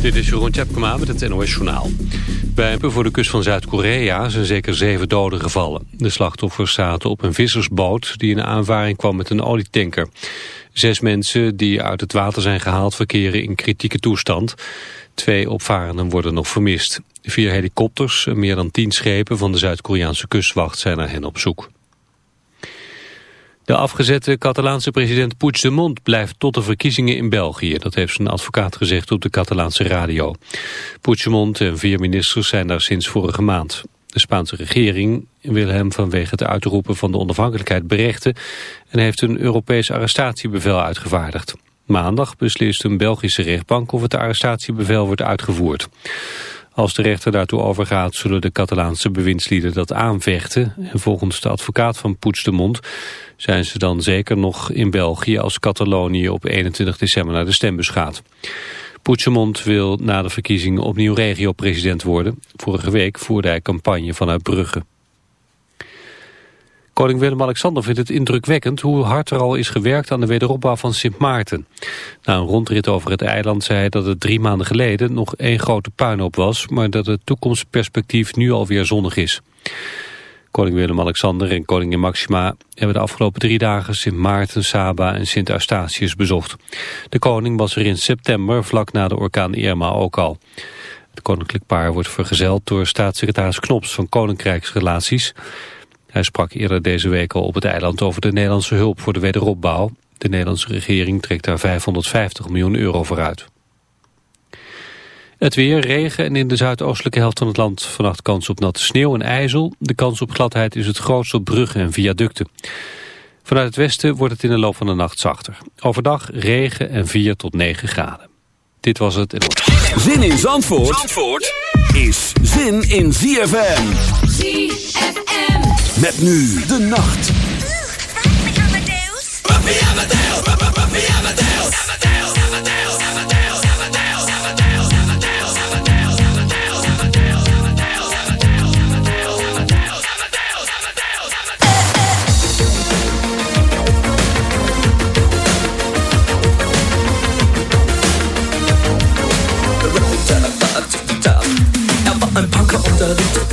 Dit is Jeroen Tjepkema met het NOS Journaal. Bij een voor de kust van Zuid-Korea zijn zeker zeven doden gevallen. De slachtoffers zaten op een vissersboot die in aanvaring kwam met een olietanker. Zes mensen die uit het water zijn gehaald verkeren in kritieke toestand. Twee opvarenden worden nog vermist. Vier helikopters en meer dan tien schepen van de Zuid-Koreaanse kustwacht zijn naar hen op zoek. De afgezette Catalaanse president Puigdemont blijft tot de verkiezingen in België. Dat heeft zijn advocaat gezegd op de Catalaanse radio. Puigdemont en vier ministers zijn daar sinds vorige maand. De Spaanse regering wil hem vanwege het uitroepen van de onafhankelijkheid berechten... en heeft een Europees arrestatiebevel uitgevaardigd. Maandag beslist een Belgische rechtbank of het arrestatiebevel wordt uitgevoerd. Als de rechter daartoe overgaat zullen de Catalaanse bewindslieden dat aanvechten. En volgens de advocaat van Puigdemont zijn ze dan zeker nog in België als Catalonië op 21 december naar de stembus gaat. Puigdemont wil na de verkiezingen opnieuw regio-president worden. Vorige week voerde hij campagne vanuit Brugge. Koning Willem-Alexander vindt het indrukwekkend hoe hard er al is gewerkt aan de wederopbouw van Sint Maarten. Na een rondrit over het eiland zei hij dat het drie maanden geleden nog één grote puinhoop was, maar dat het toekomstperspectief nu alweer zonnig is. Koning Willem-Alexander en koningin Maxima hebben de afgelopen drie dagen Sint Maarten, Saba en Sint Eustatius bezocht. De koning was er in september, vlak na de orkaan Irma ook al. Het koninklijk paar wordt vergezeld door staatssecretaris Knops van Koninkrijksrelaties. Hij sprak eerder deze week al op het eiland over de Nederlandse hulp voor de wederopbouw. De Nederlandse regering trekt daar 550 miljoen euro voor uit. Het weer, regen en in de zuidoostelijke helft van het land vannacht kans op natte sneeuw en ijzel. De kans op gladheid is het grootst op bruggen en viaducten. Vanuit het westen wordt het in de loop van de nacht zachter. Overdag regen en 4 tot 9 graden. Dit was het. Zin in Zandvoort, Zandvoort is zin in ZFM. ZFM. Met nu de nacht. Amadeus. Amadeus. Amadeus. unter Amadeus.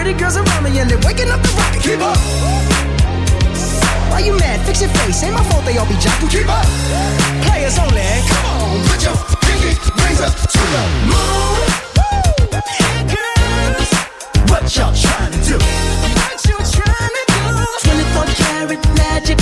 pretty girls around me and they're waking up the rocket. Keep up. Why you mad? Fix your face. Ain't my fault they all be jocking. Keep up. Players only. Come on, put your pinky rings up to the moon. Hey girls, what y'all trying to do? What you trying to do? 24 karat magic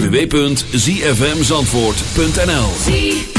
www.zfmzandvoort.nl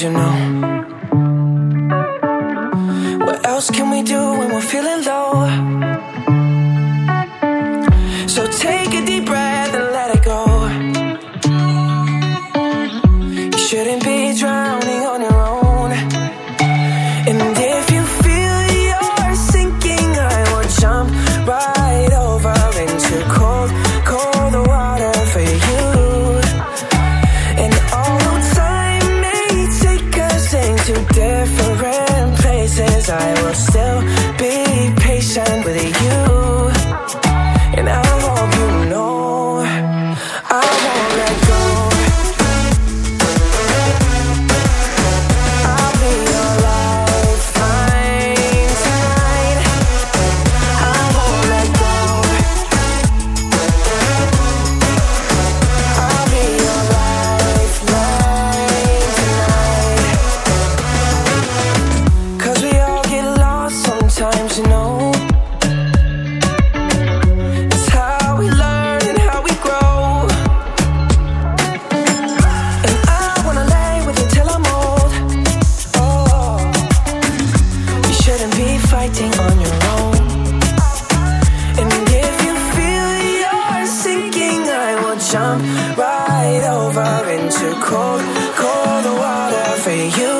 different you.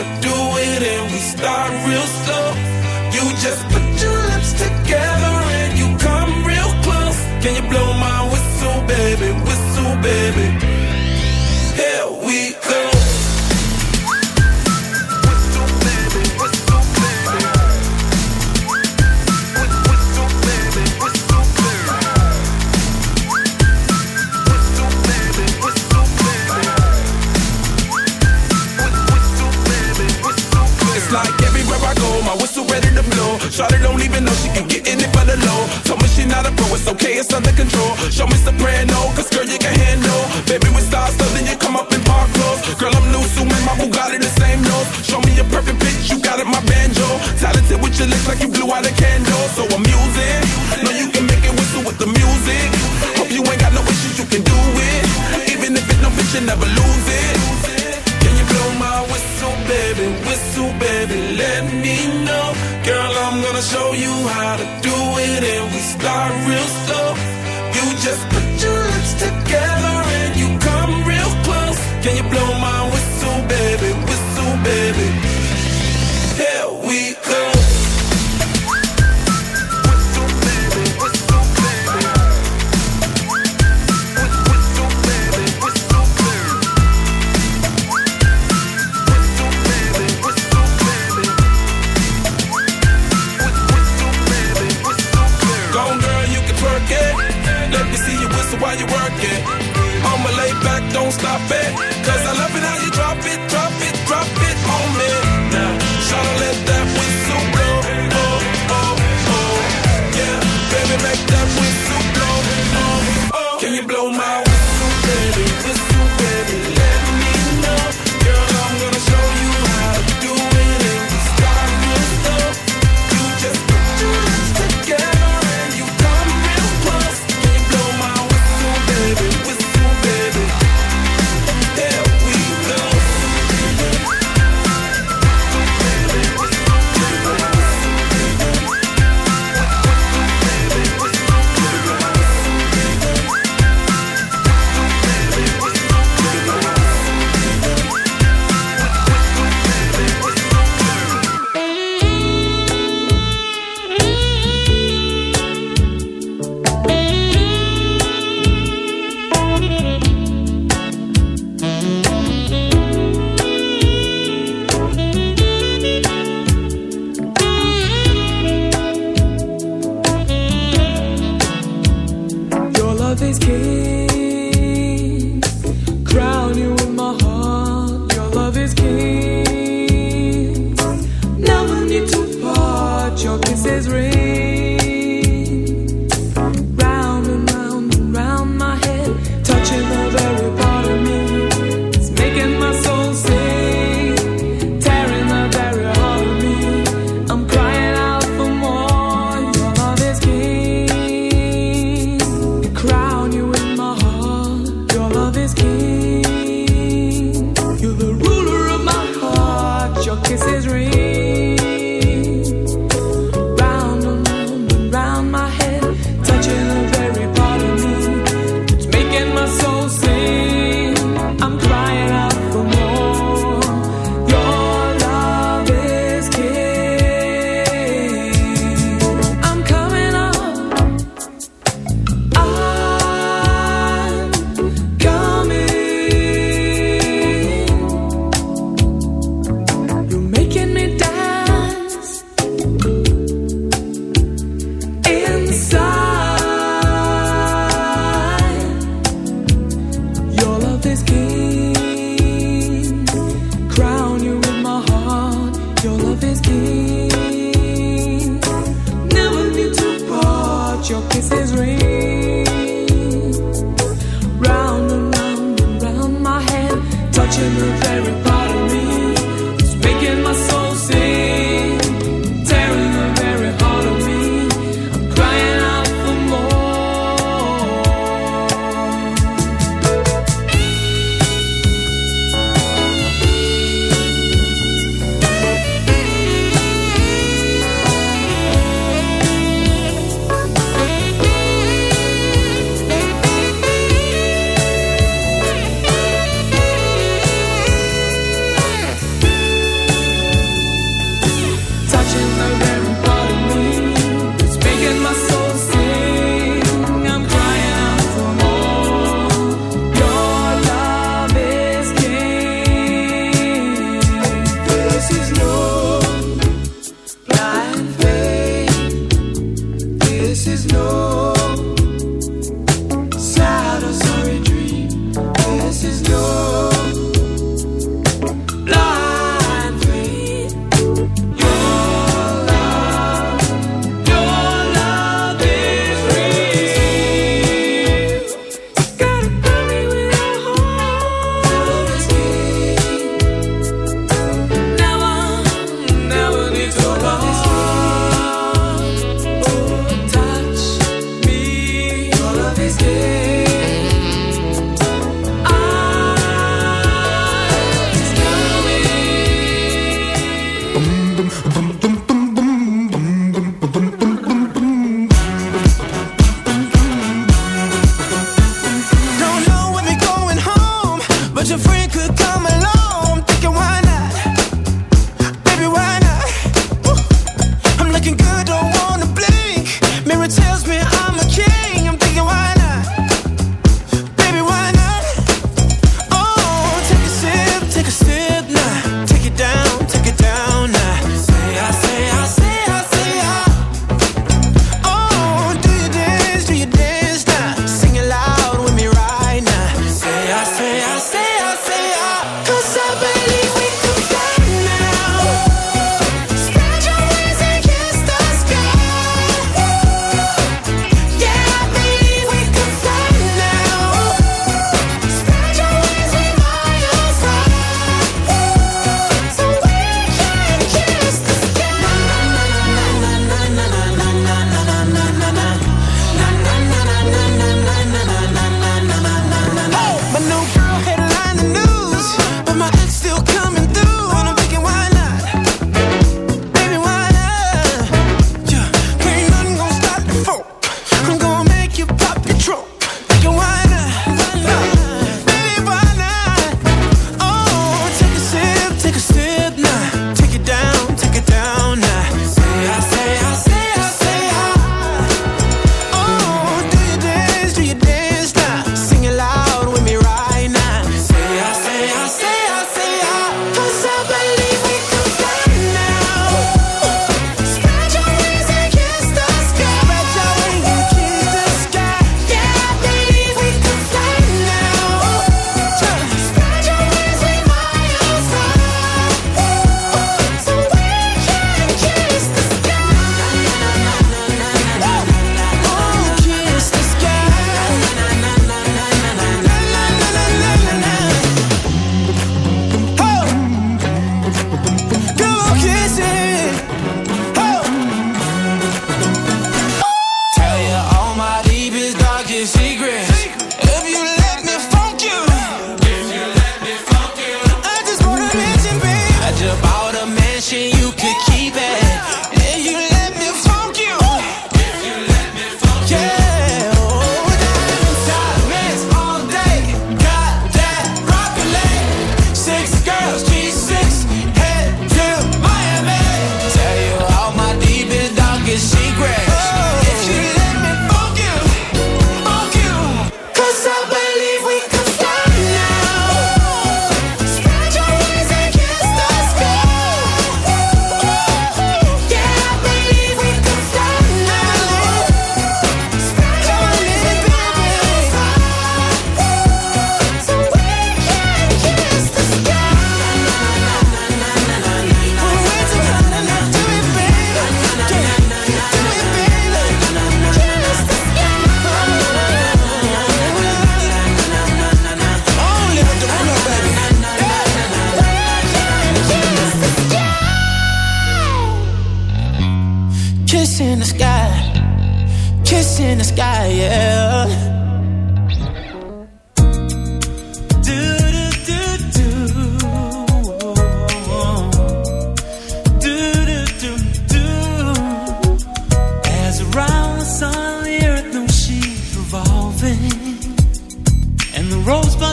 blow. Shawty don't even know she can get in it for the low. Told me she not a pro, it's okay, it's under control. Show me soprano, cause the same nose. Show me a perfect pitch, you got it, my banjo. Talented with your lips like you blew out a candle. So I'm using,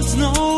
snow.